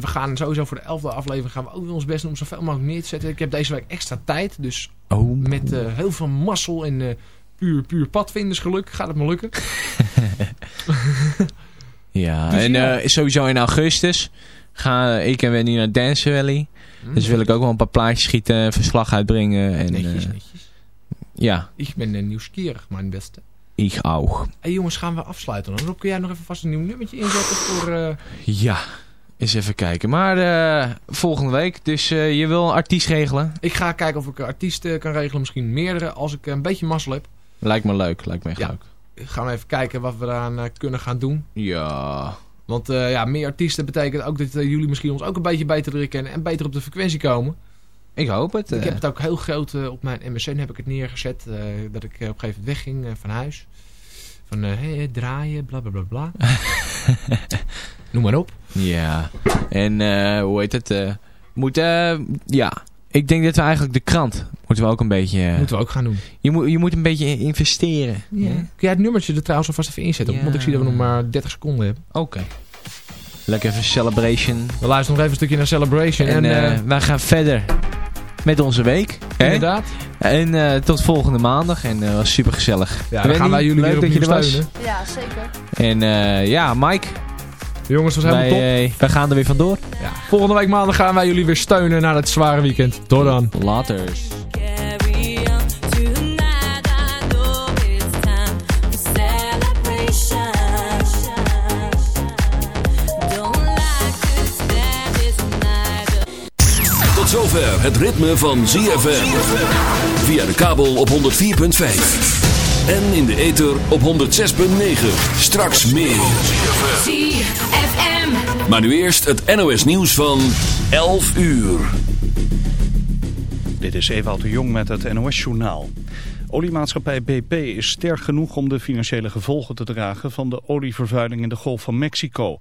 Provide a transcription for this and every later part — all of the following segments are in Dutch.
we gaan sowieso voor de elfde aflevering gaan we ook ons best doen om zoveel mogelijk neer te zetten. Ik heb deze week extra tijd, dus Oh. met eh, heel veel mazzel en eh, puur, puur padvindersgeluk gaat het me lukken. Ja, Dus en eh, sowieso in augustus ga ik en Wendy naar Dance Valley. Dus wil ik ook wel een paar plaatjes schieten, verslag uitbrengen. En, Netjes, netjes. ja, Ik ben nieuwsgierig, mijn beste. ik ook. Hé jongens, gaan we afsluiten dan? Rob, kun jij nog even vast een nieuw nummertje inzetten voor... Ja, eens even kijken. Maar eh, volgende week, dus eh, je wil een artiest regelen? Ik ga kijken of ik artiesten kan regelen, misschien meerdere, als ik een beetje mazzel heb. Lijkt me leuk, lijkt me echt Ja. leuk. Gaan we even kijken wat we eraan eh, kunnen gaan doen. Ja, Want eh, ja, meer artiesten betekent ook dat eh, jullie misschien ons ook een beetje beter leren kennen en beter op de frequentie komen. ik hoop het. Ik eh. heb het ook heel groot eh, op mijn MSN heb ik het neergezet. eh, dat ik eh, op een gegeven moment wegging eh, van huis. Van eh, hey, draaien, bla bla bla bla. Noem maar op. Ja, en eh, hoe heet het? eh moet, ja, ik denk dat we eigenlijk de krant moeten we ook een beetje... Moeten we ook gaan doen. je, moet, je moet een beetje investeren. Kun jij het nummertje er trouwens alvast even inzetten? Ja. Want ik zie dat we nog maar 30 seconden hebben. Oké. Lekker even celebration. We luisteren nog even een stukje naar Celebration. En, En, wij gaan verder met onze week. hè? inderdaad. En eh, tot volgende maandag. En dat was super gezellig. Ja, dan gaan wij jullie leuk weer dat je er was. steunen. Ja, zeker. En eh, ja, Mike, Jongens, was helemaal top. wij, eh, wij gaan er weer vandoor. Ja. Volgende week maandag gaan wij jullie weer steunen na het zware weekend. Tot dan. Later. Zover het ritme van ZFM. Via de kabel op 104.5. En in de ether op 106.9. Straks meer. ZFM. Maar nu eerst het NOS nieuws van 11 uur. Dit is Ewout de Jong met het NOS-journaal. Oliemaatschappij BP is sterk genoeg om de financiële gevolgen te dragen van de olievervuiling in de Golf van Mexico.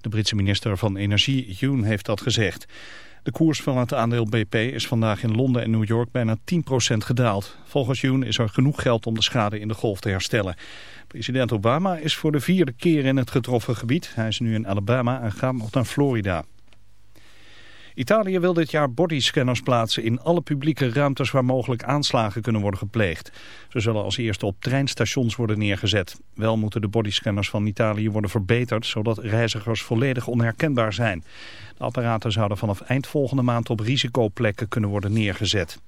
De Britse minister van Energie, Yoon, heeft dat gezegd. De koers van het aandeel BP is vandaag in Londen en New York bijna 10% gedaald. Volgens Yoon is er genoeg geld om de schade in de golf te herstellen. President Obama is voor de vierde keer in het getroffen gebied. Hij is nu in Alabama en gaat nog naar Florida. Italië wil dit jaar bodyscanners plaatsen in alle publieke ruimtes waar mogelijk aanslagen kunnen worden gepleegd. Ze zullen als eerste op treinstations worden neergezet. Wel moeten de bodyscanners van Italië worden verbeterd, zodat reizigers volledig onherkenbaar zijn. De apparaten zouden vanaf eind volgende maand op risicoplekken kunnen worden neergezet.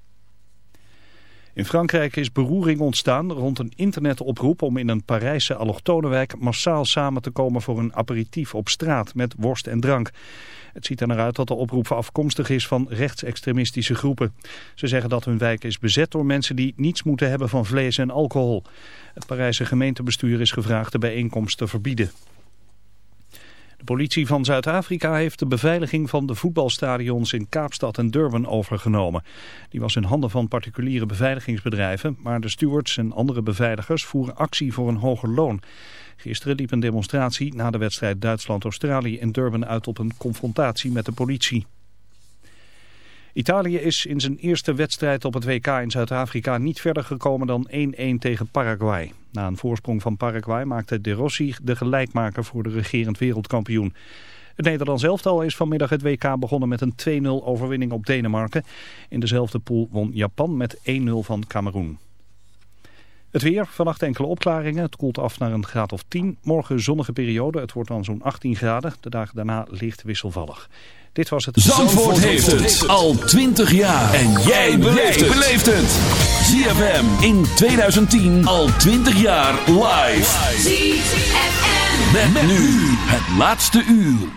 In Frankrijk is beroering ontstaan rond een internetoproep om in een Parijse allochtonenwijk massaal samen te komen voor een aperitief op straat met worst en drank. Het ziet er naar uit dat de oproep afkomstig is van rechtsextremistische groepen. Ze zeggen dat hun wijk is bezet door mensen die niets moeten hebben van vlees en alcohol. Het Parijse gemeentebestuur is gevraagd de bijeenkomst te verbieden. De politie van Zuid-Afrika heeft de beveiliging van de voetbalstadions in Kaapstad en Durban overgenomen. Die was in handen van particuliere beveiligingsbedrijven, maar de stewards en andere beveiligers voeren actie voor een hoger loon. Gisteren liep een demonstratie na de wedstrijd Duitsland-Australië in Durban uit op een confrontatie met de politie. Italië is in zijn eerste wedstrijd op het WK in Zuid-Afrika niet verder gekomen dan 1-1 tegen Paraguay. Na een voorsprong van Paraguay maakte De Rossi de gelijkmaker voor de regerend wereldkampioen. Het Nederlands elftal is vanmiddag het WK begonnen met een 2-0 overwinning op Denemarken. In dezelfde pool won Japan met 1-0 van Cameroen. Het weer, vannacht enkele opklaringen. Het koelt af naar een graad of 10. Morgen zonnige periode, het wordt dan zo'n 18 graden. De dagen daarna licht wisselvallig. Dit was het... Zandvoort heeft het al 20 jaar. En jij beleeft het. ZFM in 2010 al 20 jaar live. ZFM. Met, nu het laatste uur.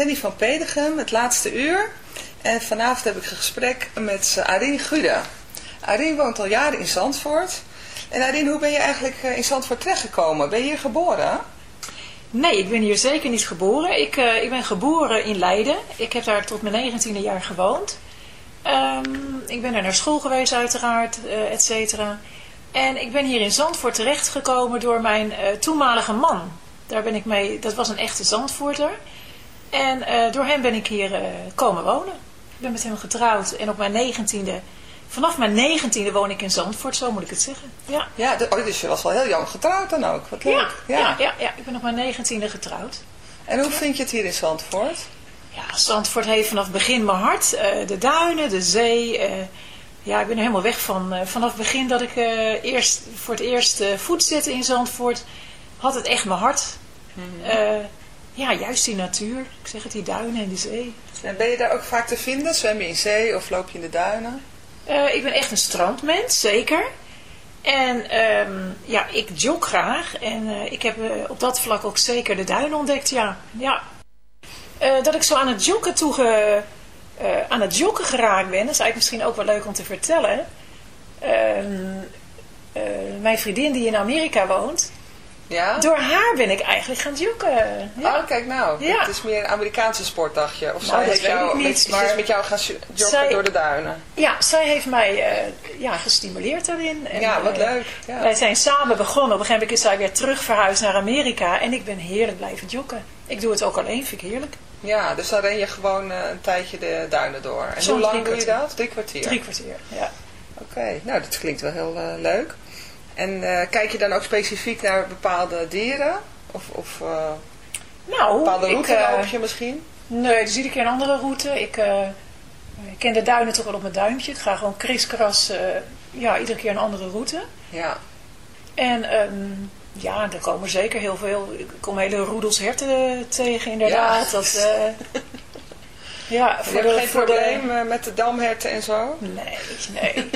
Henny van Pedegem, het laatste uur. En vanavond heb ik een gesprek met Arien Gude. Arien woont al jaren in Zandvoort. En Arien, hoe ben je eigenlijk uh, in Zandvoort terechtgekomen? Ben je hier geboren? Nee, ik ben hier zeker niet geboren. Ik, uh, ik ben geboren in Leiden. Ik heb daar tot mijn 19e jaar gewoond. Um, ik ben er naar school geweest uiteraard, uh, et cetera. En ik ben hier in Zandvoort terechtgekomen door mijn toenmalige man. Daar ben ik mee, dat was een echte Zandvoorter. En uh, door hem ben ik hier uh, komen wonen. Ik ben met hem getrouwd en op mijn negentiende, vanaf mijn negentiende woon ik in Zandvoort, zo moet ik het zeggen. Ja, ja oh, dus je was wel heel jong getrouwd dan ook. Wat leuk. Ja, ja. Ja, ja, ja. ik ben op mijn negentiende getrouwd. En hoe vind je het hier in Zandvoort? Ja, Zandvoort heeft vanaf begin mijn hart. Uh, de duinen, de zee. Uh, ja, ik ben er helemaal weg van. Uh, vanaf het begin dat ik eerst, voor het eerst voet zette in Zandvoort, had het echt mijn hart. Mm -hmm. Ja, juist die natuur. Ik zeg het, die duinen en die zee. En ben je daar ook vaak te vinden? Zwem je in zee of loop je in de duinen? ik ben echt een strandmens, zeker. En um, ja, ik jog graag. En ik heb op dat vlak ook zeker de duinen ontdekt, ja. Ja, dat ik zo aan het joggen uh, aan het joggen geraakt ben. Dat is eigenlijk misschien ook wel leuk om te vertellen. Uh, mijn vriendin die in Amerika woont. Ja? Door haar ben ik eigenlijk gaan joggen. Ja. Oh, kijk nou. Ja. Het is meer een Amerikaanse sport, dacht je. Of nou, zij heeft jou, niet, met, maar is met jou gaan joggen zij, door de duinen. Ja, zij heeft mij ja, gestimuleerd daarin. En, ja, wat leuk. Ja. Wij zijn samen begonnen. Op een gegeven moment is zij weer terug verhuisd naar Amerika. En ik ben heerlijk blijven joggen. Ik doe het ook alleen, vind ik heerlijk. Ja, dus dan ren je gewoon uh, een tijdje de duinen door. En hoe lang doe je dat? Drie kwartier? Drie kwartier, ja. Oké, okay. nou dat klinkt wel heel leuk. En uh, kijk je dan ook specifiek naar bepaalde dieren? Of, of nou, bepaalde route ik, loop je misschien? Nee, dus iedere keer een andere route. Ik, ik ken de duinen toch wel op mijn duimpje. Ik ga gewoon kriskras, ja, iedere keer een andere route. Ja. En... Um, ja, er komen zeker heel veel. Ik kom hele roedels herten tegen, inderdaad. Ja. Dat, uh, ja, voor de, geen voor probleem de... met de damherten en zo? Nee, nee.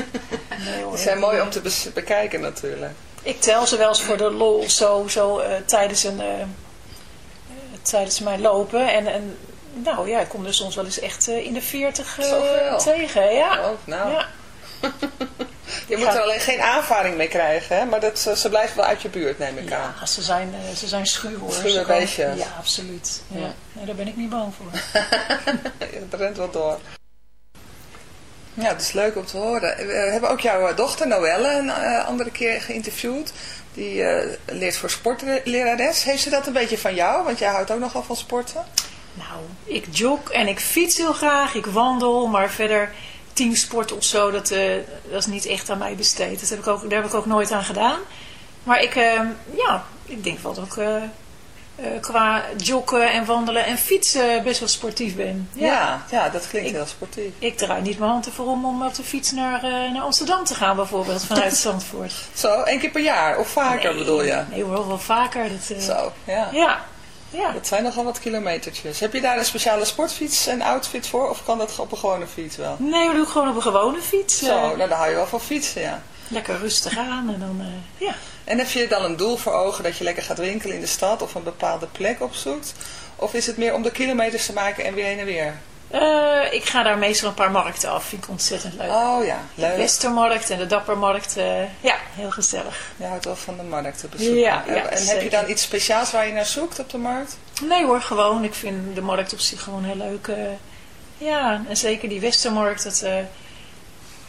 nee hoor, Die zijn mooi om te be bekijken natuurlijk. Ik tel ze wel eens voor de lol zo, zo uh, tijdens, een, uh, tijdens mijn lopen. En, en nou ja, ik kom er soms wel eens echt in de 40 tegen. Ja. Oh, nou. ja. Je moet er alleen geen aanvaring mee krijgen, hè? maar dat, ze, ze blijven wel uit je buurt, neem ik aan. Ja, ze zijn, eh, ze zijn schuw hoor. Schuwe beestjes. Ja, absoluut. Ja. Ja. Nee, daar ben ik niet bang voor. Het rent wel door. Ja, dat is leuk om te horen. We hebben ook jouw eh, dochter Noelle een eh, andere keer geïnterviewd. Die eh, leert voor sportlerares. Heeft ze dat een beetje van jou? Want jij houdt ook nogal van sporten. Nou, ik jog en ik fiets heel graag, ik wandel, maar verder teamsport of zo, dat, eh, dat is niet echt aan mij besteed. Dat heb ik ook, daar heb ik ook nooit aan gedaan. Maar ik, eh, ja, ik denk wel dat ik eh, eh, qua joggen en wandelen en fietsen best wel sportief ben. Ja. Ja, ja dat klinkt Ik- heel sportief. Ik draai niet mijn hand ervoor om, om op de fiets naar, naar Amsterdam te gaan bijvoorbeeld, vanuit Zandvoort. Zo, één keer per jaar of vaker Nee, bedoel je? Nee hoor, wel vaker. Dat, Zo, ja. Ja, ja. Dat zijn nogal wat kilometertjes. Heb je daar een speciale sportfiets en outfit voor? Of kan dat op een gewone fiets wel? Nee, we doen gewoon op een gewone fiets. Zo, eh, nou dan hou je wel van fietsen, ja. lekker rustig aan en dan, eh, ja. En heb je dan een doel voor ogen dat je lekker gaat winkelen in de stad of een bepaalde plek opzoekt? Of is het meer om de kilometers te maken en weer heen en weer? Eh, ik ga daar meestal een paar markten af. Vind ik ontzettend leuk. Oh ja, de leuk. Westermarkt en de Dappermarkt. eh, ja, heel gezellig. Je houdt wel van de markt te bezoeken. Ja, En- ja, en heb je dan iets speciaals waar je naar zoekt op de markt? Nee hoor, gewoon. Ik vind de markt op zich gewoon heel leuk. eh. ja, en zeker die Westermarkt. Dat,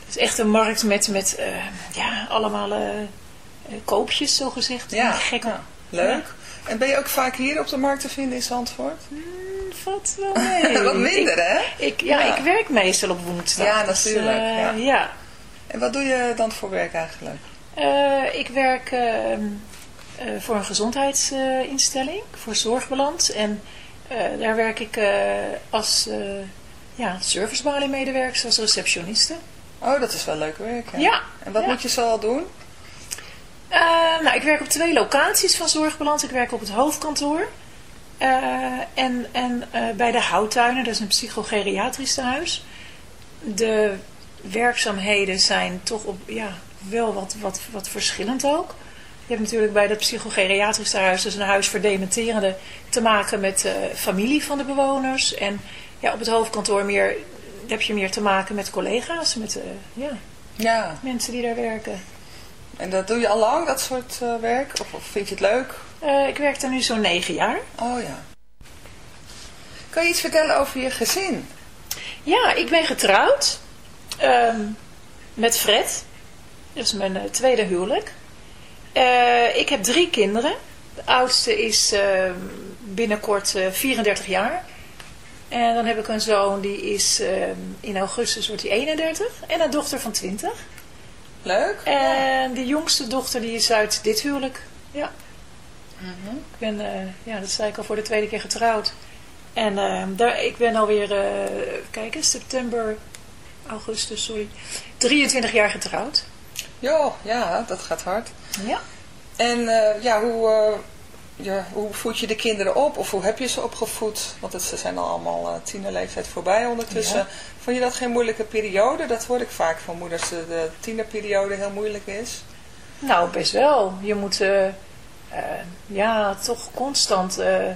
is echt een markt met, met ja, allemaal koopjes, zo gezegd. Ja, Gek ja, leuk. En ben je ook vaak hier op de markt te vinden in Zandvoort? Valt wel mee. Wat minder, ik, hè? Ik, ja, Ja. ik werk meestal op woensdag. Ja, dus, natuurlijk, eh, ja. ja. En wat doe je dan voor werk eigenlijk? Eh, ik werk eh, eh, voor een gezondheidsinstelling, voor Zorgbalans. En daar werk ik als ja, servicebalie-medewerker, als receptioniste. Oh, dat is wel leuk werk, hè? Ja. En wat ja. moet je zoal doen? Uh, nou, ik werk op twee locaties van Zorgbalans. Ik werk op het hoofdkantoor. Uh, en en uh, bij de Houttuinen, dat is een psychogeriatrisch tehuis. De werkzaamheden zijn toch op, ja, wel wat, wat, wat verschillend ook. Je hebt natuurlijk bij dat psychogeriatrisch huis, dus een huis voor dementerenden, te maken met eh, familie van de bewoners. En ja, op het hoofdkantoor meer, heb je meer te maken met collega's, met eh, ja, Ja, mensen die daar werken. en dat doe je al lang, dat soort eh, werk? Of, of vind je het leuk? Eh, ik werk daar nu zo'n negen jaar. Oh ja. Kan je iets vertellen over je gezin? Ja, ik ben getrouwd ehm, met Fred. Dat is mijn eh, tweede huwelijk. Eh, ik heb drie kinderen. De oudste is ehm, binnenkort eh, 34 jaar. En dan heb ik een zoon die is ehm, in augustus wordt hij 31. En een dochter van 20. Leuk? En de jongste dochter die is uit dit huwelijk. Ja. Mhm. Ik ben, eh, ja, dat zei ik al, voor de tweede keer getrouwd. En ehm, daar, ik ben alweer, eh kijk eens, september, augustus, sorry, 23 jaar getrouwd. Jo, ja, dat gaat hard. Ja. En eh, ja, hoe, ja, hoe voed je de kinderen op? Of hoe heb je ze opgevoed? Want het, ze zijn al allemaal eh, tienerleeftijd voorbij ondertussen. Ja. Vond je dat geen moeilijke periode? Dat hoor ik vaak van moeders, dat de tienerperiode heel moeilijk is. Nou, best wel. Je moet ja, toch constant eh, eh,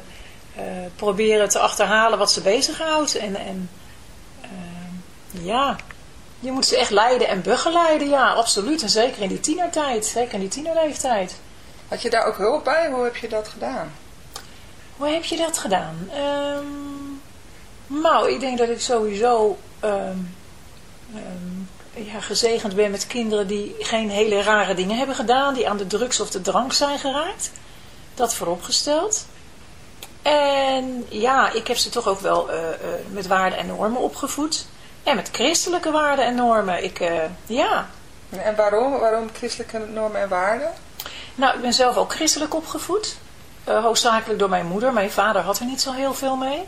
proberen te achterhalen wat ze bezighoudt. En, en eh, ja, je moet ze echt leiden en begeleiden. Ja, absoluut. En zeker in die tienertijd. Zeker in die tienerleeftijd. Had je daar ook hulp bij? Hoe heb je dat gedaan? Hoe heb je dat gedaan? Ehm, nou, ik denk dat ik sowieso ehm, ehm, ja, gezegend ben met kinderen die geen hele rare dingen hebben gedaan, die aan de drugs of de drank zijn geraakt. Dat vooropgesteld. En ja, ik heb ze toch ook wel eh, eh, met waarden en normen opgevoed. En met christelijke waarden en normen. Ik, eh, ja, En waarom? Waarom christelijke normen en waarden? nou, ik ben zelf ook christelijk opgevoed. Hoofdzakelijk door mijn moeder. Mijn vader had er niet zo heel veel mee.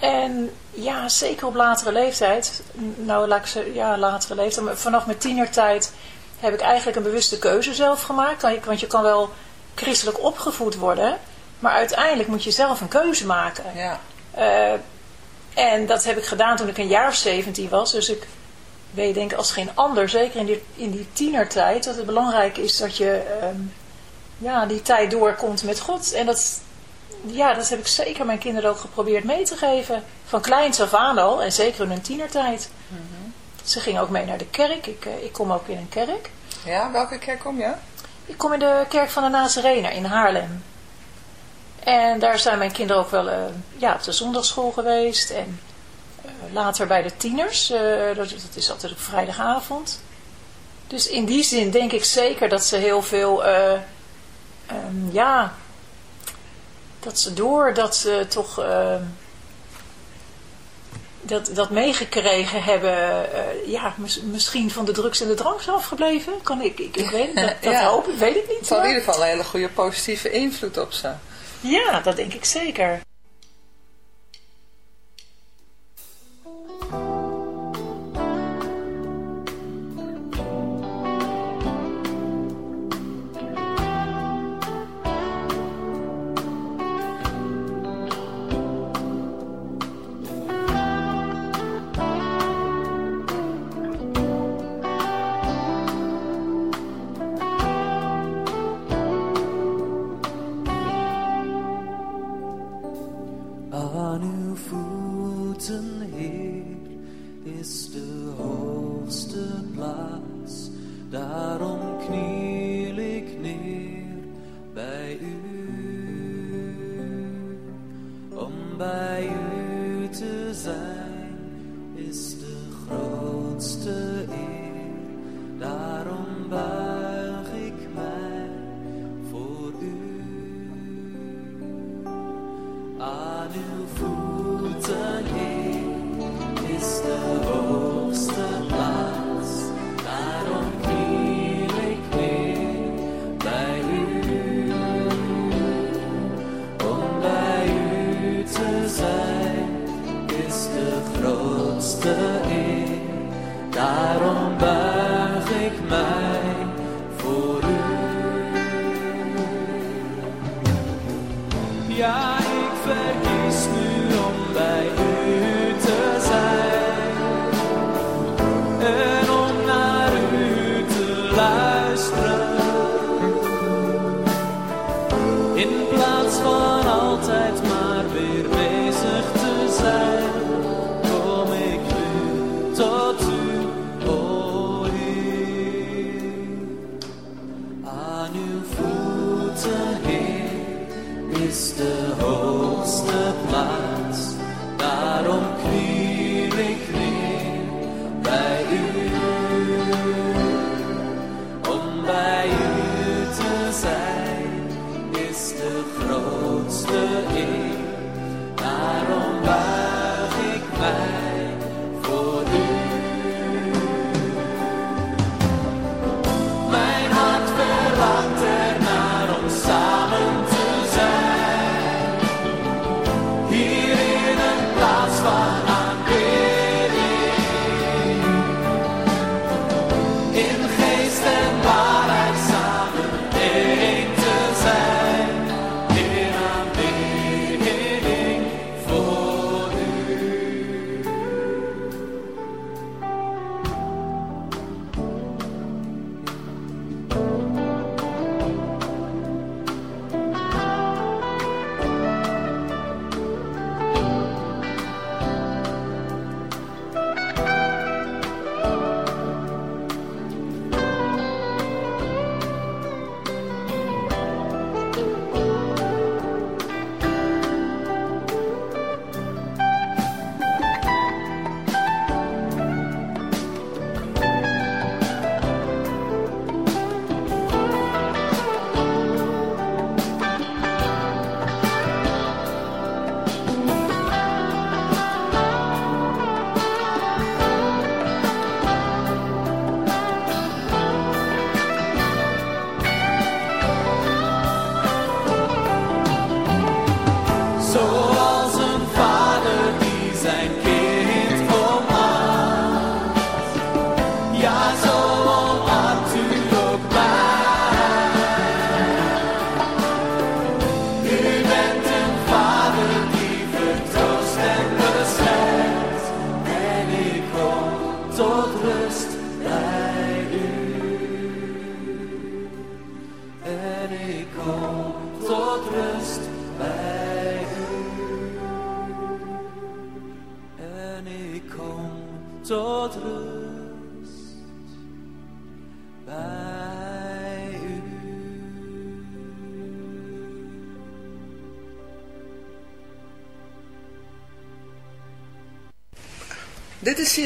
En ja, zeker op latere leeftijd. Nou, laat ik ze, ja, latere leeftijd. Maar vanaf mijn tienertijd heb ik eigenlijk een bewuste keuze zelf gemaakt. Want je- Want je kan wel christelijk opgevoed worden. Maar uiteindelijk moet je zelf een keuze maken. Ja. Eh, en dat heb ik gedaan toen ik een jaar of 17 was. Dus ik weet denk als geen ander, zeker in die, in die tienertijd, dat het belangrijk is dat je ehm, ja, die tijd doorkomt met God. En dat, ja, dat heb ik zeker mijn kinderen ook geprobeerd mee te geven. Van kleins af aan al, en zeker in hun tienertijd. Ze gingen ook mee naar de kerk. Ik, eh, ik kom ook in een kerk. Ja, welke kerk kom je? Ik kom in de kerk van de Nazarener in Haarlem. En daar zijn mijn kinderen ook wel eh, ja, op de zondagschool geweest. En eh, later bij de tieners. dat, dat is altijd op vrijdagavond. Dus in die zin denk ik zeker dat ze heel veel... eh, ehm, ja, dat ze door dat ze toch... ehm, dat, dat meegekregen hebben, eh, ja, mis- misschien van de drugs en de drank zijn afgebleven. Kan ik, ik, ik weet dat, dat Ja. hoop weet ik niet. Het had in ieder geval een hele goede positieve invloed op ze. Ja, dat denk ik zeker.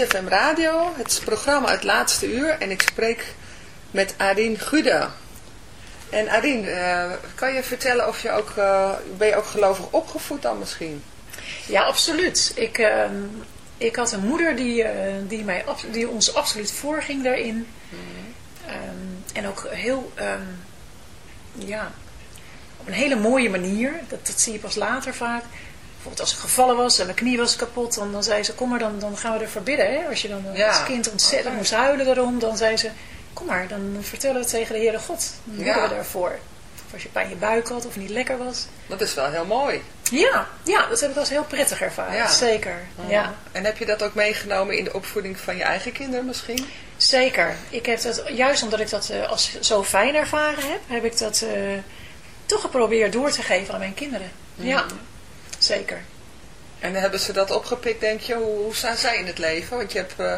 CFM Radio, het programma Het Laatste Uur en ik spreek met Arien Gude. En Arien, eh, kan je vertellen of je ook, eh, ben je ook gelovig opgevoed dan misschien? Ja, absoluut. Ik, ehm, ik had een moeder die, eh, die, mij, die ons absoluut voorging daarin. Ehm, en ook heel, ehm, ja, op een hele mooie manier. Dat, dat zie je pas later vaak. Bijvoorbeeld als ik gevallen was en mijn knie was kapot, dan, dan zei ze, kom maar, dan, dan gaan we ervoor bidden. Hè? Als je dan Ja. als kind ontzettend Oké. moest huilen daarom, dan zei ze, kom maar, dan vertellen we het tegen de Heere God. Dan bidden Ja. we daarvoor. Of als je pijn in je buik had of niet lekker was. Dat is wel heel mooi. Ja, ja dat heb ik als heel prettig ervaren. Ja. Zeker. Ja. En heb je dat ook meegenomen in de opvoeding van je eigen kinderen misschien? Zeker. Ik heb dat, juist omdat ik dat eh, als zo fijn ervaren heb, heb ik dat eh, toch geprobeerd door te geven aan mijn kinderen. Ja, zeker. En hebben ze dat opgepikt, denk je? Hoe, hoe staan zij in het leven? Want je hebt eh,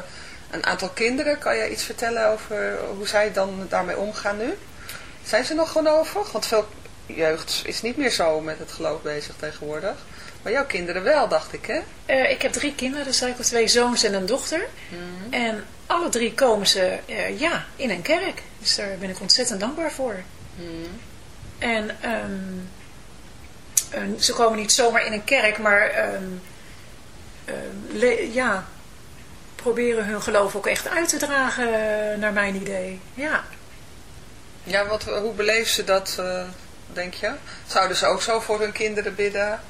een aantal kinderen. Kan je iets vertellen over hoe zij dan daarmee omgaan nu? Zijn ze nog gelovig? Want veel jeugd is niet meer zo met het geloof bezig tegenwoordig. Maar jouw kinderen wel, dacht ik, hè? Eh, ik heb drie kinderen, dus heb twee zoons en een dochter. En alle drie komen ze eh, ja, in een kerk. Dus daar ben ik ontzettend dankbaar voor. En ehm, eh, ze komen niet zomaar in een kerk, maar ehm, ehm, le- ja, proberen hun geloof ook echt uit te dragen, naar mijn idee. Ja. Ja, wat, hoe beleven ze dat, eh, denk je? Zouden ze ook zo voor hun kinderen bidden?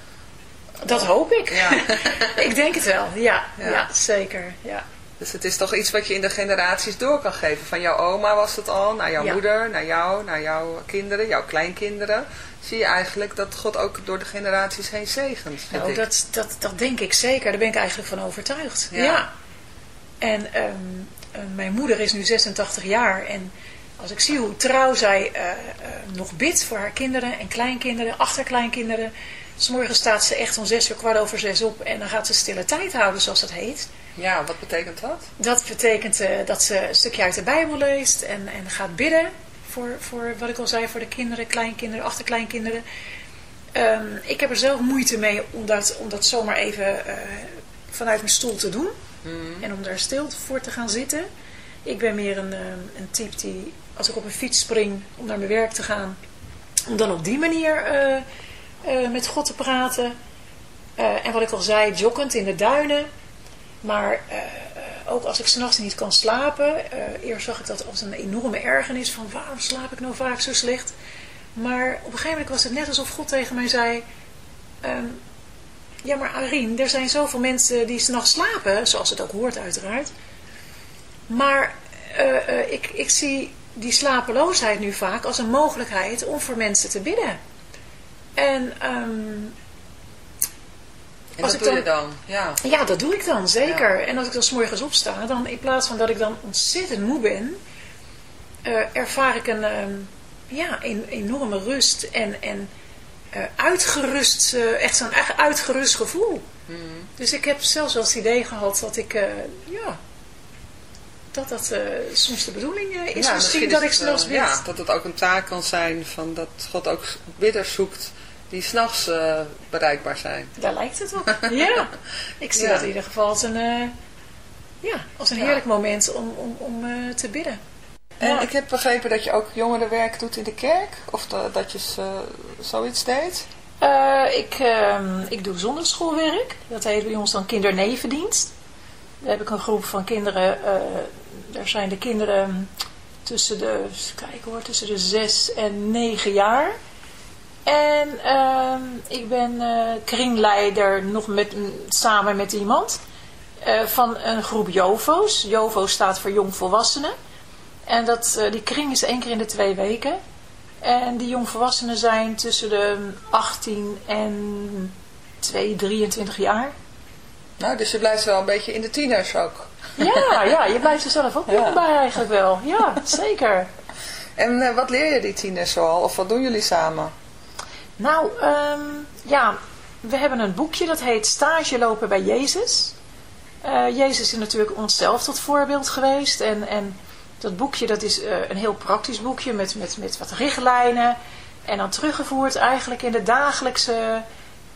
Dat hoop ik. Ja. ik denk het wel, ja, Ja. ja. zeker. Ja. Dus het is toch iets wat je in de generaties door kan geven. Van jouw oma was het al, naar jouw Ja. moeder, naar jou, naar jouw kinderen, jouw kleinkinderen. Zie je eigenlijk dat God ook door de generaties heen zegent. Nou, dat, dat, dat denk ik zeker. Daar ben ik eigenlijk van overtuigd. Ja. Ja. En ehm, eh, mijn moeder is nu 86 jaar. En als ik zie hoe trouw zij eh, eh, nog bidt voor haar kinderen en kleinkinderen, achterkleinkinderen. Morgen staat ze echt om zes uur kwart over zes op. En dan gaat ze stille tijd houden, zoals dat heet. Ja, wat betekent dat? Dat betekent eh, dat ze een stukje uit de Bijbel leest en, en gaat bidden. Voor, voor wat ik al zei, voor de kinderen, kleinkinderen, achterkleinkinderen. Ehm, ik heb er zelf moeite mee om dat, om dat zomaar even eh, vanuit mijn stoel te doen. En om daar stil voor te gaan zitten. Ik ben meer een, ehm, een type die, als ik op een fiets spring om naar mijn werk te gaan, om dan op die manier eh, eh, met God te praten. Eh, en wat ik al zei, joggend in de duinen. Maar eh, ook als ik s'nachts niet kan slapen, eerst zag ik dat als een enorme ergernis van waarom slaap ik nou vaak zo slecht. Maar op een gegeven moment was het net alsof God tegen mij zei, ehm, ja maar Arien, er zijn zoveel mensen die s'nachts slapen, zoals het ook hoort uiteraard. Maar ik, ik zie die slapeloosheid nu vaak als een mogelijkheid om voor mensen te bidden. En ehm, En Als dat ik doe je dan-? Ja. ja, dat doe ik dan, zeker. En als ik dan 's morgens opsta, dan in plaats van dat ik dan ontzettend moe ben, eh, ervaar ik een ehm, ja, een enorme rust en, en eh, uitgerust, eh, echt zo'n echt uitgerust gevoel. Mhm. Dus ik heb zelfs wel het idee gehad dat ik, ja, dat dat soms de bedoeling is. Ja, misschien is dat ik het, eh, bid. Ja, dat het ook een taak kan zijn van dat God ook bidders zoekt die s'nachts eh bereikbaar zijn. Daar lijkt het op. Ja, ik zie Ja. dat in ieder geval als een, eh, ja, als een Ja. heerlijk moment om, om, om eh, te bidden. En Ja. ik heb begrepen dat je ook jongerenwerk doet in de kerk. Of da- dat je zoiets deed. Ik, ehm, ik doe zondagschoolwerk. Dat heet bij ons dan kindernevendienst. Daar heb ik een groep van kinderen. daar zijn de kinderen tussen de, kijken hoor, tussen de zes en negen jaar. En ehm, ik ben eh, kringleider nog met, samen met iemand eh, van een groep JOVO's. JOVO staat voor jongvolwassenen. En dat, eh, die kring is één keer in de twee weken. En die jongvolwassenen zijn tussen de 18 en 2, 23 jaar. Nou, dus je blijft wel een beetje in de tieners ook. Ja, ja, je blijft er zelf ook Ja. bij eigenlijk wel. Ja, zeker. En wat leer je die tieners zoal? Of wat doen jullie samen? Nou, ehm, ja, we hebben een boekje dat heet Stage lopen bij Jezus. Eh, Jezus is natuurlijk onszelf tot voorbeeld geweest. En, en dat boekje dat is eh, een heel praktisch boekje met, met, met wat richtlijnen. En dan teruggevoerd eigenlijk in de dagelijkse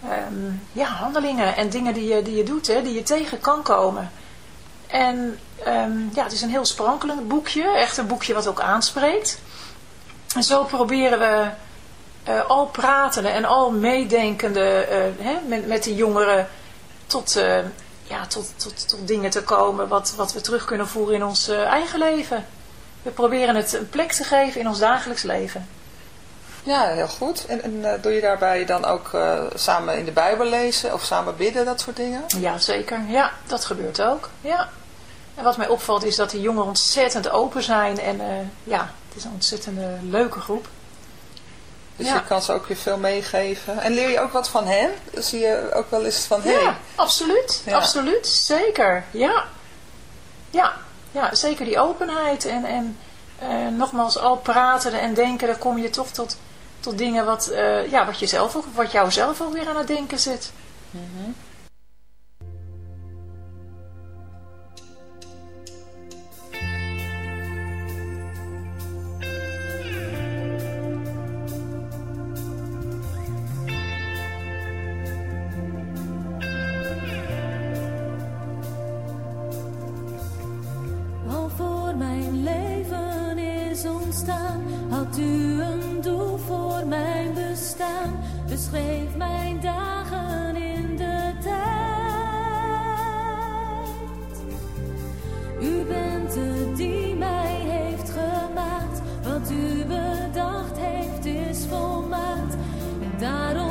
ehm, ja, handelingen en dingen die je, die je doet, hè, die je tegen kan komen. En ehm, ja, het is een heel sprankelend boekje. Echt een boekje wat ook aanspreekt. En zo proberen we eh, al pratende en al meedenkende eh, hè, met, met de jongeren tot, eh, ja, tot, tot, tot dingen te komen wat, wat we terug kunnen voeren in ons eigen leven. We proberen het een plek te geven in ons dagelijks leven. Ja, heel goed. En, en doe je daarbij dan ook samen in de Bijbel lezen of samen bidden, dat soort dingen? Ja, zeker. Ja, dat gebeurt ook. Ja. En wat mij opvalt is dat die jongeren ontzettend open zijn. En ja, het is een ontzettende leuke groep. Dus Ja. je kan ze ook weer veel meegeven. En leer je ook wat van hen? Zie je ook wel eens van, hey, Ja, absoluut. Ja. Absoluut. Zeker. Ja. Ja. Ja, zeker die openheid. En, en eh, nogmaals, al praten en denken, dan kom je toch tot, tot dingen wat, eh, ja, wat, je zelf ook, wat jou zelf ook weer aan het denken zit. Al Schreef mijn dagen in de tijd. U bent de die mij heeft gemaakt, wat u bedacht heeft is volmaakt. En daarom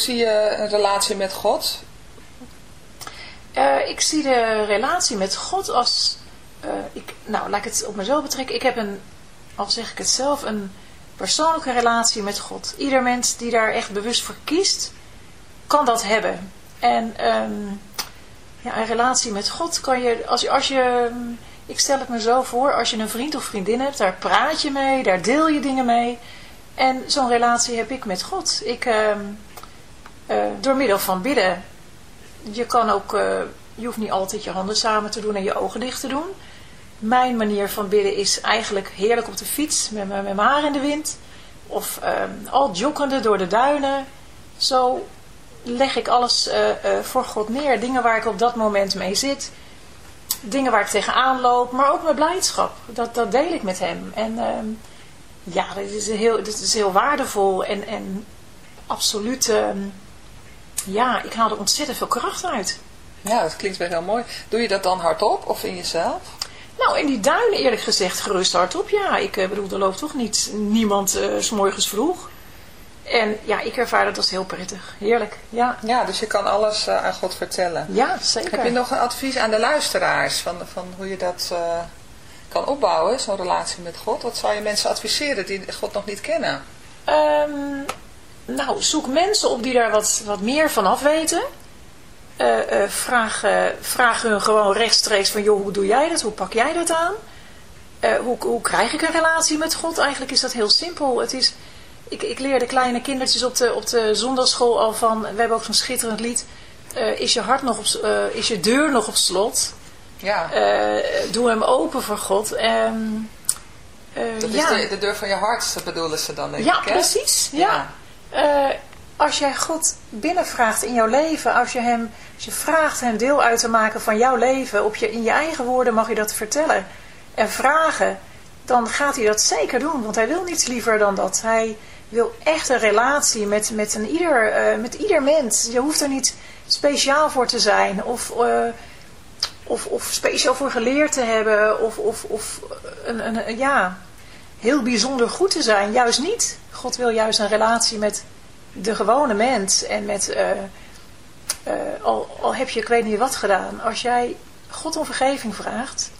zie je een relatie met God? Eh, ik zie de relatie met God als, eh, ik, nou laat ik het op mezelf betrekken. Ik heb een, al zeg ik het zelf, een persoonlijke relatie met God. Ieder mens die daar echt bewust voor kiest, kan dat hebben. En ehm, ja, een relatie met God kan je, als je, als je, ik stel het me zo voor, als je een vriend of vriendin hebt, daar praat je mee, daar deel je dingen mee. En zo'n relatie heb ik met God. Ik, ehm, eh, door middel van bidden je kan ook, eh, je hoeft niet altijd je handen samen te doen en je ogen dicht te doen. Mijn manier van bidden is eigenlijk heerlijk op de fiets met, mijn- met mijn haar in de wind. Of ehm, al joggende door de duinen. Zo leg ik alles eh, voor God neer. Dingen waar ik op dat moment mee zit. Dingen waar ik tegenaan loop. Maar ook mijn blijdschap. Dat, dat deel ik met hem. En ehm, ja, dit is heel, dit is heel waardevol. En, en absoluut... ehm, ja, ik haal er ontzettend veel kracht uit. Ja, dat klinkt wel heel mooi. Doe je dat dan hardop of in jezelf? Nou, in die duinen eerlijk gezegd gerust hardop. Ja, ik eh, bedoel, er loopt toch niet niemand eh, s s'morgens vroeg. En ja, ik ervaar dat als heel prettig. Heerlijk, ja. Ja, dus je kan alles eh, aan God vertellen. Ja, zeker. Heb je nog een advies aan de luisteraars van, van hoe je dat kan opbouwen, zo'n relatie met God? Wat zou je mensen adviseren die God nog niet kennen? Ehm, nou, zoek mensen op die daar wat, wat meer van af weten. Eh, eh, vraag, eh, vraag hun gewoon rechtstreeks van, joh, hoe doe jij dat? Hoe pak jij dat aan? Hoe, hoe krijg ik een relatie met God? Eigenlijk is dat heel simpel. Het is, ik, ik leer de kleine kindertjes op de, op de zondagschool al van, we hebben ook zo'n schitterend lied. is je hart nog op, is je deur nog op slot? Ja, doe hem open voor God. Ehm, eh, dat ja. is de, de deur van je hart, bedoelen ze dan denk Ja, ik, hè? precies. Ja. Eh, als jij God binnenvraagt in jouw leven, als je, hem, als je vraagt hem deel uit te maken van jouw leven, op je, in je eigen woorden mag je dat vertellen en vragen, dan gaat hij dat zeker doen. Want hij wil niets liever dan dat. Hij wil echt een relatie met, met, een ieder, eh, met ieder mens. Je hoeft er niet speciaal voor te zijn of, eh, of, of speciaal voor geleerd te hebben of, of, of een, een, een- ja, heel bijzonder goed te zijn. Juist niet. God wil juist een relatie met de gewone mens. En met, eh, eh, al, al heb je ik weet niet wat gedaan. Als jij God om vergeving vraagt,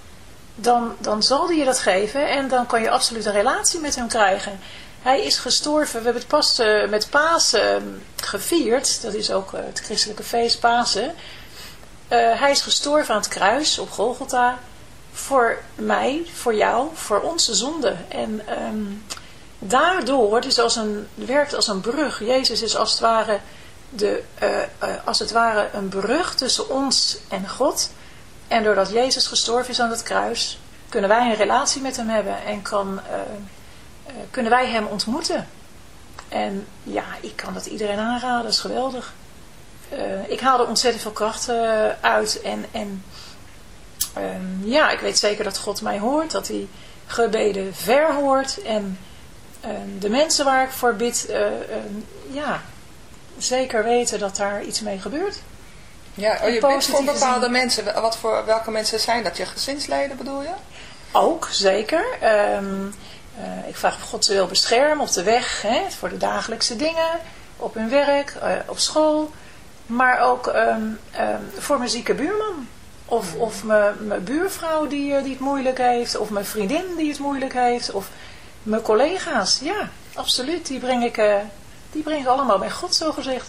dan, dan zal hij je dat geven. En dan kan je absoluut een relatie met hem krijgen. Hij is gestorven. We hebben het pas eh, met Pasen eh, gevierd. Dat is ook het christelijke feest Pasen. Hij is gestorven aan het kruis op Golgotha voor mij, voor jou, voor onze zonde. En ehm, daardoor, is als een, werkt als een brug. Jezus is als het ware, de, eh, eh, als het ware een brug tussen ons en God. En doordat Jezus gestorven is aan het kruis, kunnen wij een relatie met hem hebben en kan, eh, kunnen wij hem ontmoeten. En ja, ik kan dat iedereen aanraden, dat is geweldig. Ik haal er ontzettend veel kracht uit en, en Ehm, ja, ik weet zeker dat God mij hoort, dat hij gebeden verhoort. En ehm, de mensen waar ik voor bid, eh, ehm, ja, zeker weten dat daar iets mee gebeurt. Ja, oh, je bidt positieve voor bepaalde mensen. Wat voor, welke mensen zijn dat? Je gezinsleden bedoel je? Ook, zeker. Eh, ik vraag of God ze wil beschermen op de weg, hè, voor de dagelijkse dingen, op hun werk, eh, op school. Maar ook voor mijn zieke buurman. Of, of mijn, mijn buurvrouw die, eh, die het moeilijk heeft. Of mijn vriendin die het moeilijk heeft. Of mijn collega's. Ja, absoluut. Die breng ik, eh, die breng ik allemaal bij God, zo gezegd.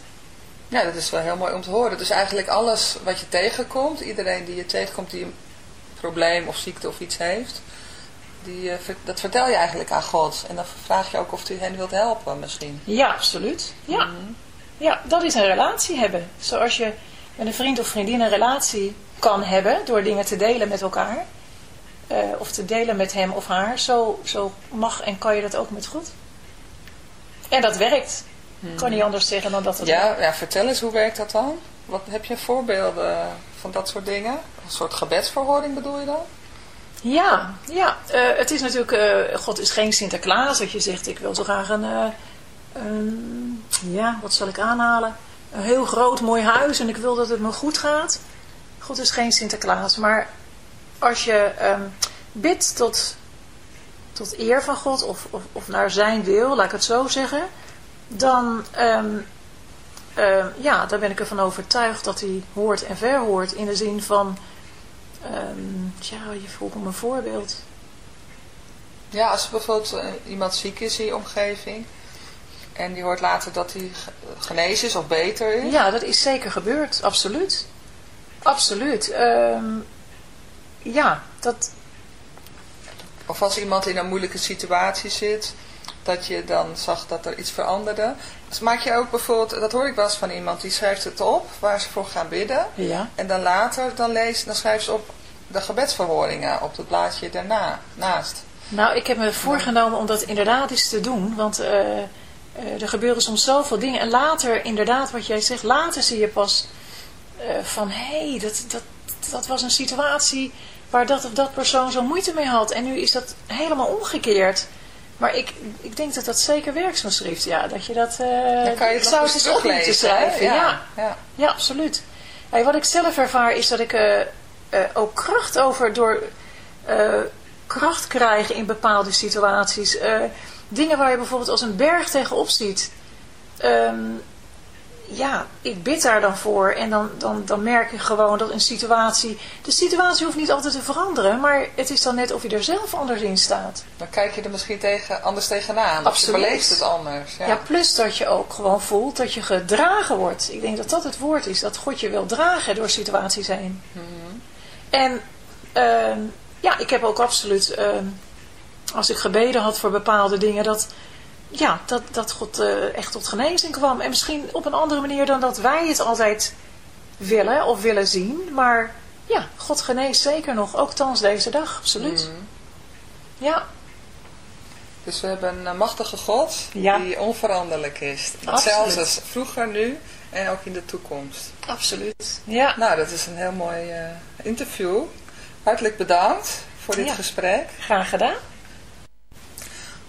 Ja, dat is wel heel mooi om te horen. Dus eigenlijk alles wat je tegenkomt, iedereen die je tegenkomt die een probleem of ziekte of iets heeft, die, eh, dat vertel je eigenlijk aan God. En dan vraag je ook of u hen wilt helpen misschien. Ja, absoluut. Ja. ja, dat is een relatie hebben. Zoals je met een vriend of vriendin een relatie kan hebben door dingen te delen met elkaar. eh, of te delen met hem of haar. Zo, zo mag en kan je dat ook met God. En dat werkt. Ik kan niet anders zeggen dan dat het werkt. Ja, ja, vertel eens, hoe werkt dat dan? Wat, heb je voorbeelden van dat soort dingen? Een soort gebedsverhoring bedoel je dan? Ja, ja. eh, het is natuurlijk, eh, God is geen Sinterklaas. Dat je zegt, ik wil zo graag een, een- ja, wat zal ik aanhalen? Een heel groot mooi huis en ik wil dat het me goed gaat. God is geen Sinterklaas. Maar als je ehm, bidt tot, tot eer van God of, of, of naar zijn wil, laat ik het zo zeggen. Dan, ehm, ehm, ja, daar ben ik ervan overtuigd dat hij hoort en verhoort. In de zin van, ehm tja, je vroeg om een voorbeeld. Ja, als er bijvoorbeeld eh, iemand ziek is in je omgeving en die hoort later dat hij ge- genezen is of beter is. Ja, dat is zeker gebeurd, absoluut. Absoluut. Ehm, ja, dat, Of als iemand in een moeilijke situatie zit, dat je dan zag dat er iets veranderde. Dus maak je ook bijvoorbeeld, dat hoor ik wel eens van iemand, die schrijft het op waar ze voor gaan bidden. ja. En dan later, dan, leest, dan schrijft ze op de gebedsverhoringen op het blaadje daarna, naast. Nou, ik heb me voorgenomen om dat inderdaad eens te doen. Want eh, eh, er gebeuren soms zoveel dingen. En later, inderdaad, wat jij zegt, later zie je pas eh, van... Hé, hey, dat, dat, dat was een situatie waar dat of dat persoon zo moeite mee had. En nu is dat helemaal omgekeerd. Maar ik, ik denk dat dat zeker werkt, zo'n schrift. Ja, dat je dat... eh, Dan kan je ik zou het eens op moeten schrijven. ja. ja. Ja, absoluut. Hey, wat ik zelf ervaar is dat ik eh, ook kracht over door kracht krijgen in bepaalde situaties. Dingen waar je bijvoorbeeld als een berg tegenop ziet. Ehm, ja, ik bid daar dan voor en dan, dan, dan merk je gewoon dat een situatie... De situatie hoeft niet altijd te veranderen, maar het is dan net of je er zelf anders in staat. Dan kijk je er misschien tegen, anders tegenaan. Of Absoluut. je beleeft het anders. Ja. Ja. plus dat je ook gewoon voelt dat je gedragen wordt. Ik denk dat dat het woord is, dat God je wil dragen door situaties heen. En ehm, ja, ik heb ook absoluut, ehm, als ik gebeden had voor bepaalde dingen, dat, ja, dat, dat God eh, echt tot genezing kwam. En misschien op een andere manier dan dat wij het altijd willen of willen zien. Maar ja, God geneest zeker nog, ook thans deze dag, absoluut. Ja, Dus we hebben een machtige God Ja. die onveranderlijk is. Absoluut. als vroeger, nu en ook in de toekomst. absoluut. Ja. Nou, dat is een heel mooi eh, interview. Hartelijk bedankt voor dit Ja. gesprek. Graag gedaan.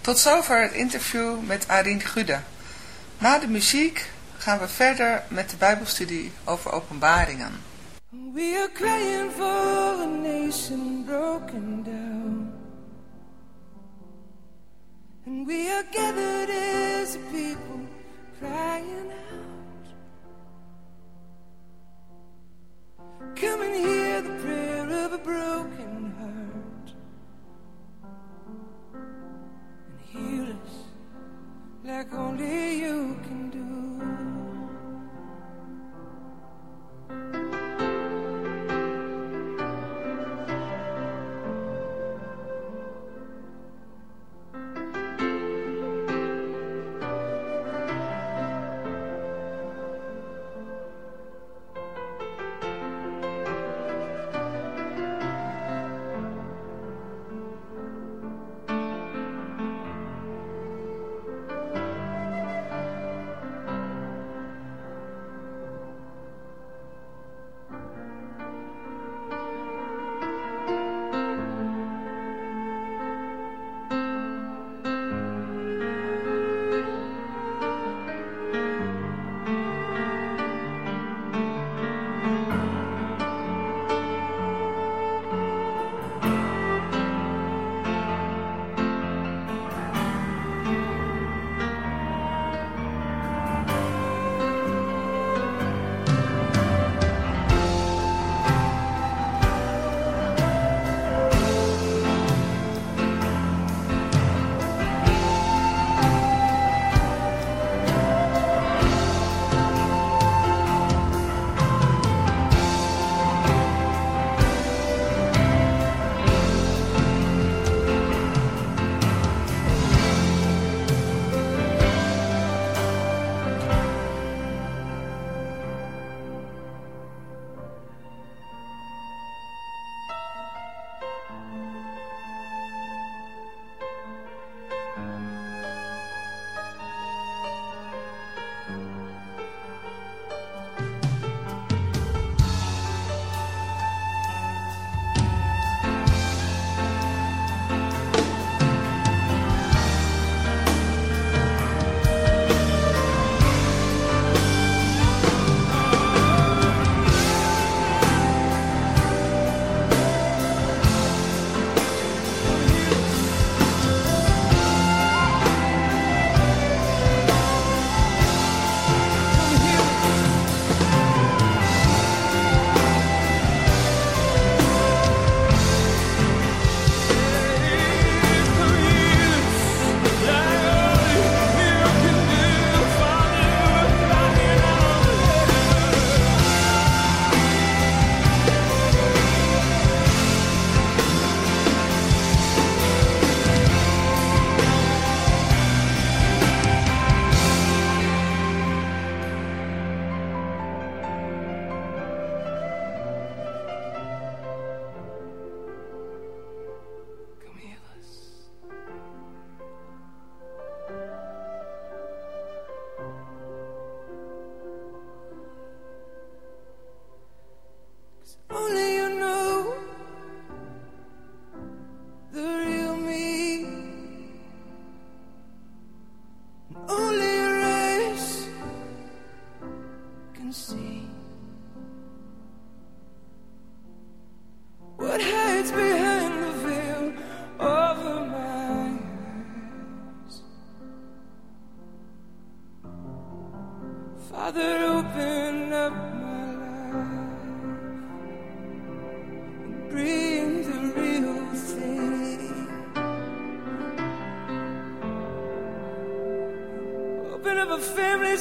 Tot zover het interview met Arien Gude. Na de muziek gaan we verder met de Bijbelstudie over openbaringen. We are crying for a nation broken down. And we are gathered as a people crying out.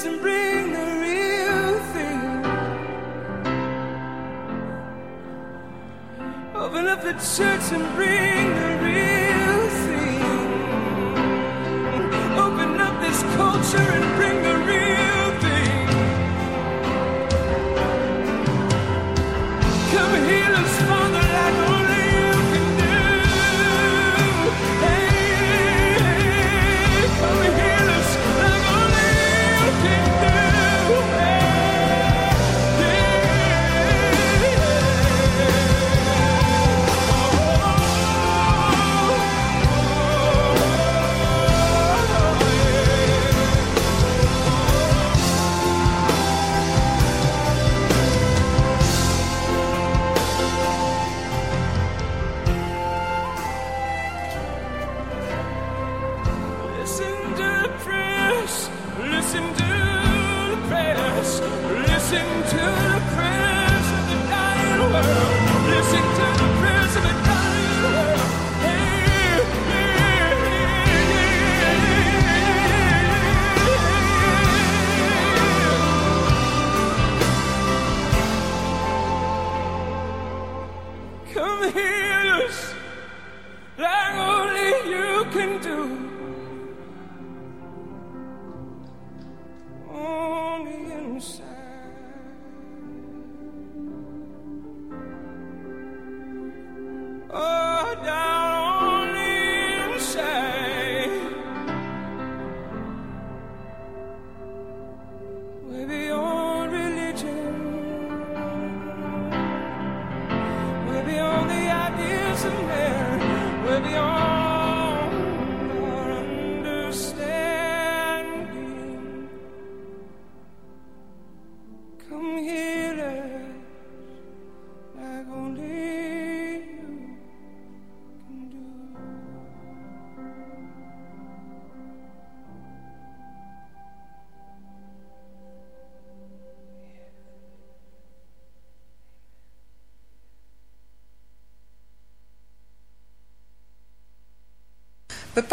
And bring the real thing. Open up the church and bring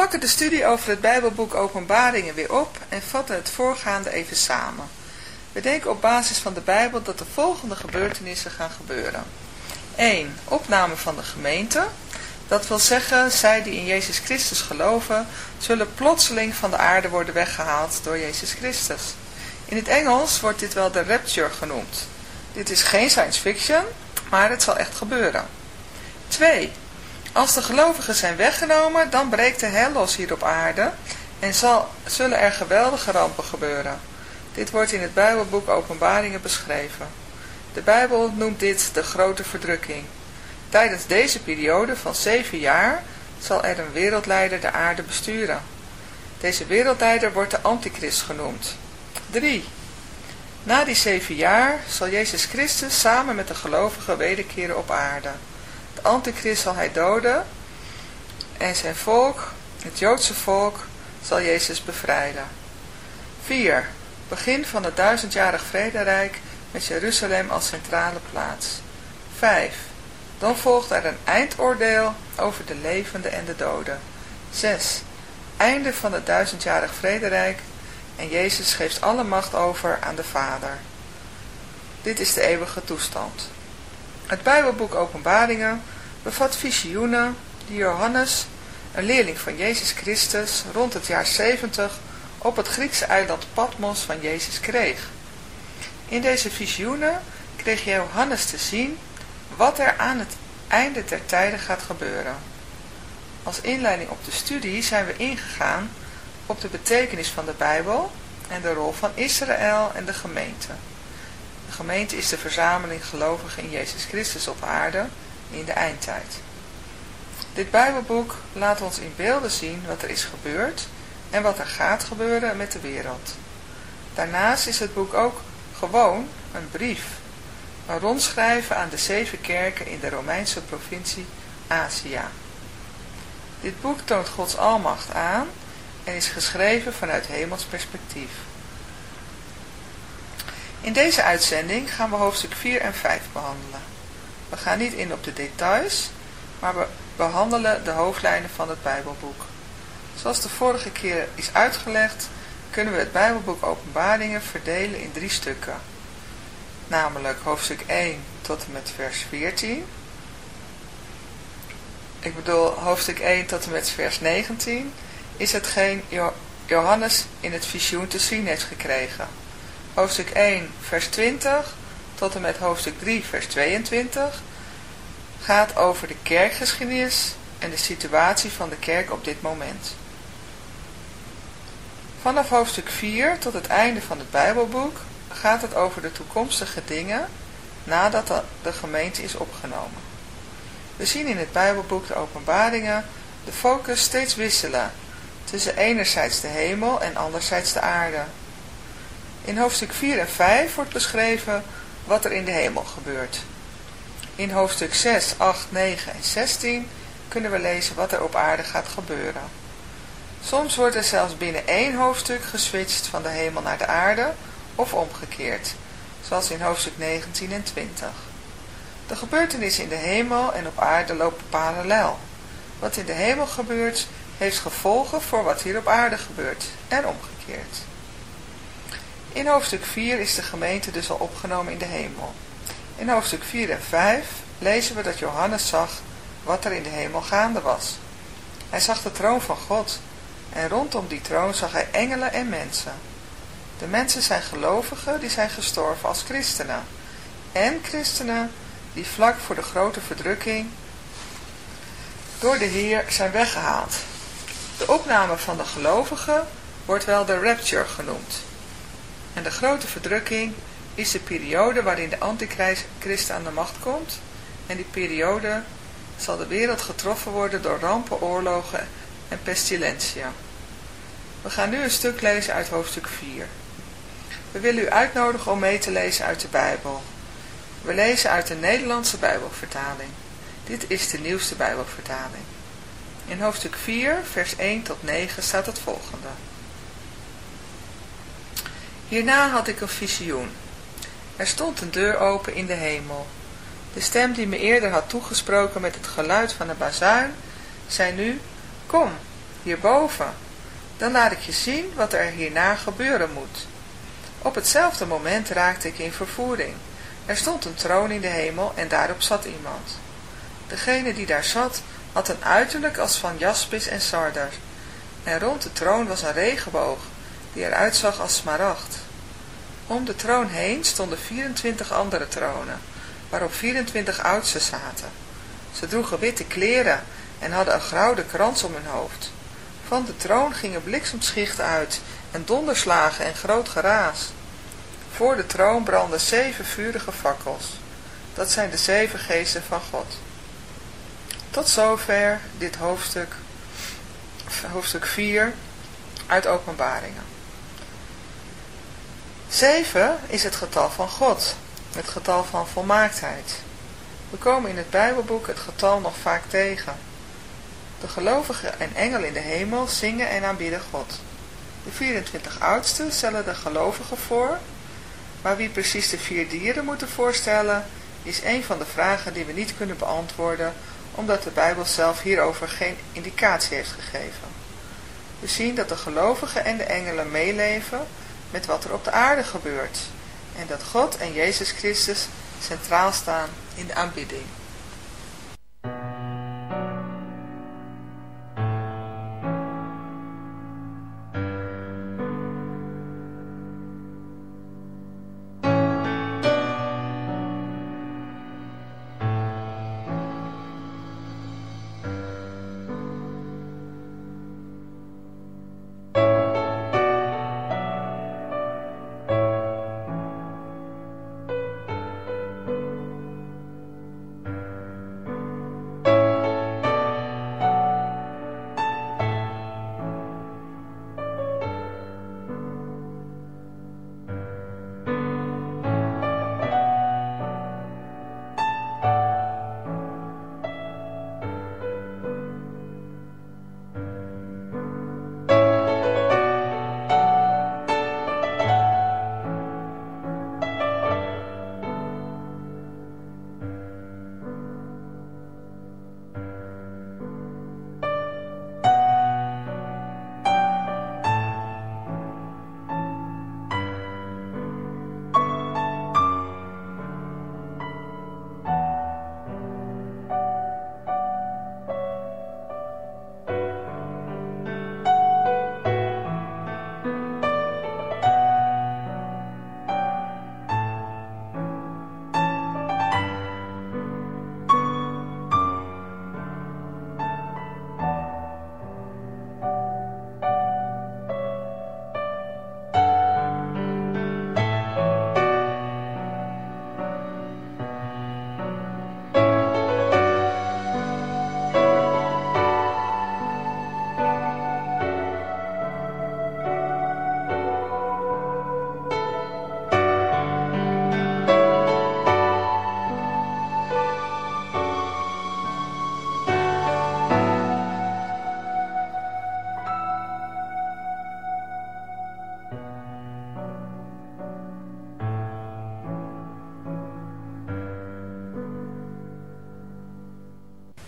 Pakken de studie over het Bijbelboek Openbaringen weer op en vatten het voorgaande even samen. We denken op basis van de Bijbel dat de volgende gebeurtenissen gaan gebeuren. 1. Opname van de gemeente. Dat wil zeggen, zij die in Jezus Christus geloven, zullen plotseling van de aarde worden weggehaald door Jezus Christus. In het Engels wordt dit wel de rapture genoemd. Dit is geen science fiction, maar het zal echt gebeuren. 2. Als de gelovigen zijn weggenomen, dan breekt de hel los hier op aarde en zal, zullen er geweldige rampen gebeuren. Dit wordt in het Bijbelboek Openbaringen beschreven. De Bijbel noemt dit de grote verdrukking. Tijdens deze periode van zeven jaar zal er een wereldleider de aarde besturen. Deze wereldleider wordt de Antichrist genoemd. 3. Na die zeven jaar zal Jezus Christus samen met de gelovigen wederkeren op aarde. De antichrist zal hij doden en zijn volk, het Joodse volk, zal Jezus bevrijden. 4. Begin van het duizendjarig vrederijk met Jeruzalem als centrale plaats. 5. Dan volgt er een eindoordeel over de levenden en de doden. 6. Einde van het duizendjarig vrederijk en Jezus geeft alle macht over aan de Vader. Dit is de eeuwige toestand. Het Bijbelboek Openbaringen bevat visioenen die Johannes, een leerling van Jezus Christus, rond het jaar 70 op het Griekse eiland Patmos van Jezus kreeg. In deze visioenen kreeg Johannes te zien wat er aan het einde der tijden gaat gebeuren. Als inleiding op de studie zijn we ingegaan op de betekenis van de Bijbel en de rol van Israël en de gemeente. Gemeente is de verzameling gelovigen in Jezus Christus op aarde in de eindtijd. Dit Bijbelboek laat ons in beelden zien wat er is gebeurd en wat er gaat gebeuren met de wereld. Daarnaast is het boek ook gewoon een brief, een rondschrijven aan de zeven kerken in de Romeinse provincie Azië. Dit boek toont Gods almacht aan en is geschreven vanuit hemels perspectief. In deze uitzending gaan we hoofdstuk 4 en 5 behandelen. We gaan niet in op de details, maar we behandelen de hoofdlijnen van het Bijbelboek. Zoals de vorige keer is uitgelegd, kunnen we het Bijbelboek Openbaringen verdelen in drie stukken. Namelijk hoofdstuk 1 tot en met vers 14. Ik bedoel hoofdstuk 1 tot en met vers 19 is hetgeen Jo- Johannes in het visioen te zien heeft gekregen. Hoofdstuk 1 vers 20 tot en met hoofdstuk 3 vers 22 gaat over de kerkgeschiedenis en de situatie van de kerk op dit moment. Vanaf hoofdstuk 4 tot het einde van het Bijbelboek gaat het over de toekomstige dingen nadat de- gemeente is opgenomen. We zien in het Bijbelboek de openbaringen de focus steeds wisselen tussen enerzijds de hemel en anderzijds de aarde. In hoofdstuk 4 en 5 wordt beschreven wat er in de hemel gebeurt. In hoofdstuk 6, 8, 9 en 16 kunnen we lezen wat er op aarde gaat gebeuren. Soms wordt er zelfs binnen één hoofdstuk geswitcht van de hemel naar de aarde of omgekeerd, zoals in hoofdstuk 19 en 20. De gebeurtenissen in de hemel en op aarde lopen parallel. Wat in de hemel gebeurt, heeft gevolgen voor wat hier op aarde gebeurt en omgekeerd. In hoofdstuk 4 is de gemeente dus al opgenomen in de hemel. In hoofdstuk 4 en 5 lezen we dat Johannes zag wat er in de hemel gaande was. Hij zag de troon van God en rondom die troon zag hij engelen en mensen. De mensen zijn gelovigen die zijn gestorven als christenen en christenen die vlak voor de grote verdrukking door de Heer zijn weggehaald. De opname van de gelovigen wordt wel de rapture genoemd. En de grote verdrukking is de periode waarin de antichrist aan de macht komt. En die periode zal de wereld getroffen worden door rampen, oorlogen en pestilentia. We gaan nu een stuk lezen uit hoofdstuk 4. We willen u uitnodigen om mee te lezen uit de Bijbel. We lezen uit de Nederlandse Bijbelvertaling. Dit is de nieuwste Bijbelvertaling. In hoofdstuk 4, vers 1 tot 9 staat het volgende. Hierna had ik een visioen. Er stond een deur open in de hemel. De stem die me eerder had toegesproken met het geluid van een bazuin, zei nu, kom, hierboven, dan laat ik je zien wat er hierna gebeuren moet. Op hetzelfde moment raakte ik in vervoering. Er stond een troon in de hemel en daarop zat iemand. Degene die daar zat, had een uiterlijk als van jaspis en sardar. En rond de troon was een regenboog, die eruit zag als smaragd. Om de troon heen stonden 24 andere tronen, waarop 24 oudsten zaten. Ze droegen witte kleren en hadden een gouden krans om hun hoofd. Van de troon gingen bliksemschichten uit en donderslagen en groot geraas. Voor de troon brandden zeven vurige fakkels. Dat zijn de zeven geesten van God. Tot zover dit hoofdstuk, hoofdstuk 4 uit openbaringen. 7 is het getal van God, het getal van volmaaktheid. We komen in het Bijbelboek het getal nog vaak tegen. De gelovigen en engelen in de hemel zingen en aanbidden God. De 24 oudsten stellen de gelovigen voor, maar wie precies de vier dieren moeten voorstellen, is een van de vragen die we niet kunnen beantwoorden, omdat de Bijbel zelf hierover geen indicatie heeft gegeven. We zien dat de gelovigen en de engelen meeleven met wat er op de aarde gebeurt, en dat God en Jezus Christus centraal staan in de aanbidding.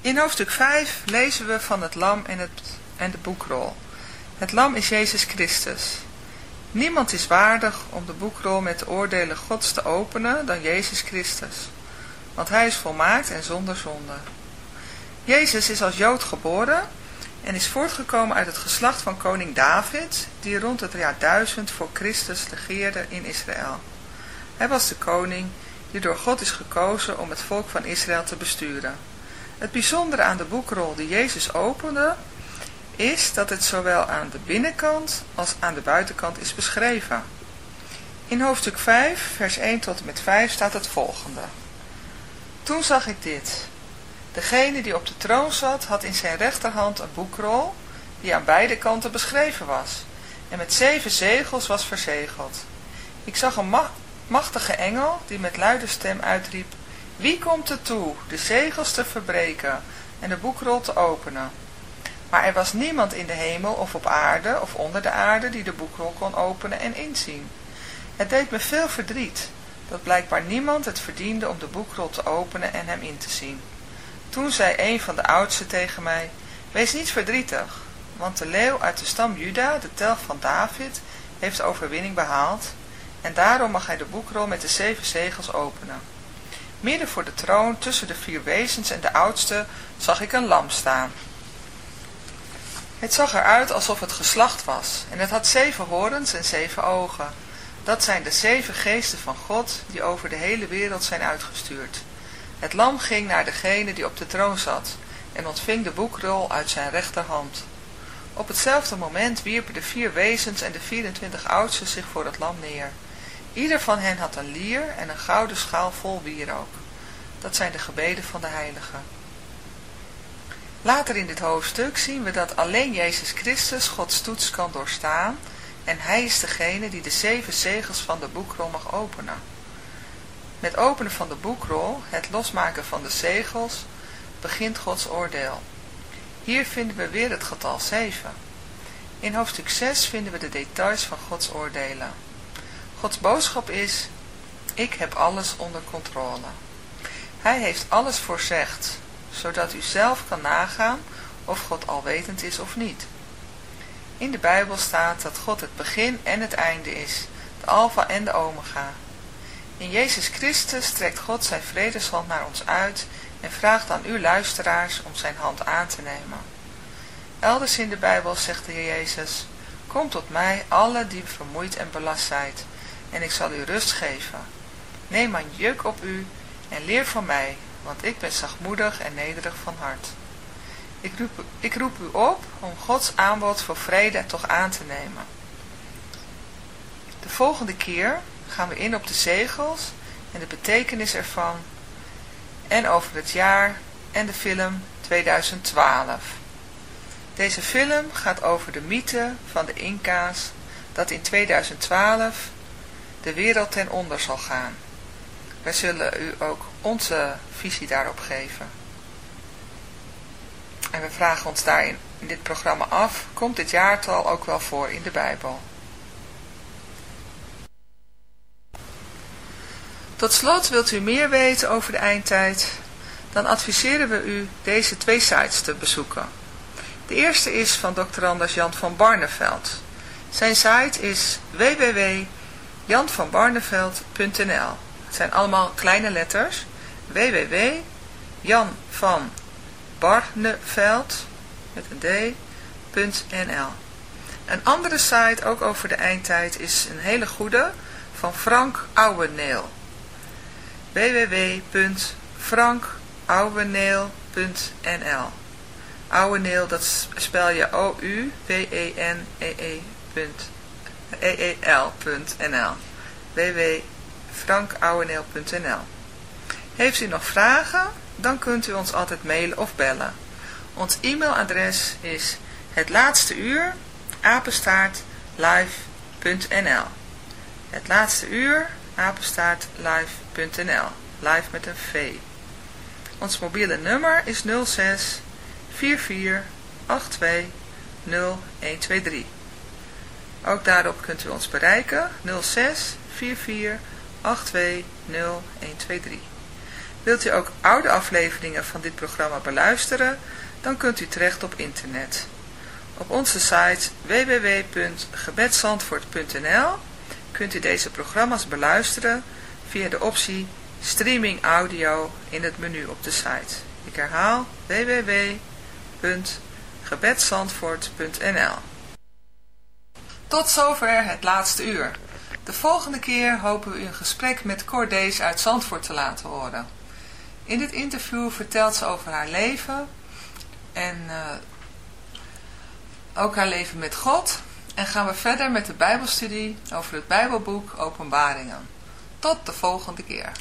In hoofdstuk 5 lezen we van het lam en, het, en de boekrol. Het lam is Jezus Christus. Niemand is waardig om de boekrol met de oordelen Gods te openen dan Jezus Christus. Want hij is volmaakt en zonder zonde. Jezus is als Jood geboren en is voortgekomen uit het geslacht van koning David, die rond het jaar 1000 voor Christus regeerde in Israël. Hij was de koning die door God is gekozen om het volk van Israël te besturen. Het bijzondere aan de boekrol die Jezus opende, is dat het zowel aan de binnenkant als aan de buitenkant is beschreven. In hoofdstuk 5, vers 1 tot en met 5 staat het volgende. Toen zag ik dit. Degene die op de troon zat, had in zijn rechterhand een boekrol, die aan beide kanten beschreven was, en met zeven zegels was verzegeld. Ik zag een ma machtige engel, die met luide stem uitriep, Wie komt er toe de zegels te verbreken en de boekrol te openen? Maar er was niemand in de hemel of op aarde of onder de aarde die de boekrol kon openen en inzien. Het deed me veel verdriet, dat blijkbaar niemand het verdiende om de boekrol te openen en hem in te zien. Toen zei een van de oudsten tegen mij, wees niet verdrietig, want de leeuw uit de stam Juda, de telg van David, heeft overwinning behaald, en daarom mag hij de boekrol met de zeven zegels openen. Midden voor de troon, tussen de vier wezens en de oudste, zag ik een lam staan. Het zag eruit alsof het geslacht was, en het had zeven horens en zeven ogen. Dat zijn de zeven geesten van God, die over de hele wereld zijn uitgestuurd. Het lam ging naar degene die op de troon zat, en ontving de boekrol uit zijn rechterhand. Op hetzelfde moment wierpen de vier wezens en de 24 oudsten zich voor het lam neer. Ieder van hen had een lier en een gouden schaal vol wierook. Dat zijn de gebeden van de heiligen. Later in dit hoofdstuk zien we dat alleen Jezus Christus Gods toets kan doorstaan en hij is degene die de zeven zegels van de boekrol mag openen. Met openen van de boekrol, het losmaken van de zegels, begint Gods oordeel. Hier vinden we weer het getal 7. In hoofdstuk 6 vinden we de details van Gods oordelen. Gods boodschap is, ik heb alles onder controle. Hij heeft alles voorzegd, zodat u zelf kan nagaan of God alwetend is of niet. In de Bijbel staat dat God het begin en het einde is, de alfa en de omega. In Jezus Christus trekt God zijn vredeshand naar ons uit en vraagt aan u luisteraars om zijn hand aan te nemen. Elders in de Bijbel zegt de Heer Jezus, Kom tot mij, alle die vermoeid en belast zijt, en ik zal u rust geven. Neem mijn juk op u en leer van mij, want ik ben zachtmoedig en nederig van hart. Ik roep, ik roep u op om Gods aanbod voor vrede toch aan te nemen. De volgende keer gaan we in op de zegels en de betekenis ervan en over het jaar en de film 2012. Deze film gaat over de mythe van de Inca's dat in 2012 de wereld ten onder zal gaan. Wij zullen u ook onze visie daarop geven. En we vragen ons daarin in dit programma af, komt dit jaartal ook wel voor in de Bijbel? Tot slot wilt u meer weten over de eindtijd, dan adviseren we u deze twee sites te bezoeken. De eerste is van Dr. Anders Jan van Barneveld. Zijn site is www.janvanbarneveld.nl Het zijn allemaal kleine letters. www.janvanbarneveld met een d.nl Een andere site, ook over de eindtijd, is een hele goede van Frank Ouweneel. Www.frankouweneel.nl Ouweneel, dat spel je O-U-W-E-N-E-E.nl www.frankouweneel.nl Heeft u nog vragen? Dan kunt u ons altijd mailen of bellen. Ons e-mailadres is het laatste uur Het laatste uur Live met een V. Ons mobiele nummer is 06 44 82 0123. Ook daarop kunt u ons bereiken 06 44 82 0123. Wilt u ook oude afleveringen van dit programma beluisteren? Dan kunt u terecht op internet. Op onze site www.gebedsandvoort.nl kunt u deze programma's beluisteren via de optie Streaming Audio in het menu op de site. Ik herhaal www.gebedsandvoort.nl Tot zover het laatste uur. De volgende keer hopen we een gesprek met Cordees uit Zandvoort te laten horen. In dit interview vertelt ze over haar leven en uh, ook haar leven met God. En gaan we verder met de Bijbelstudie over het Bijbelboek Openbaringen. Tot de volgende keer.